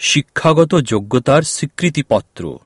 শিক্ষাগত যোগ্যতার স্বীকৃতিপত্র।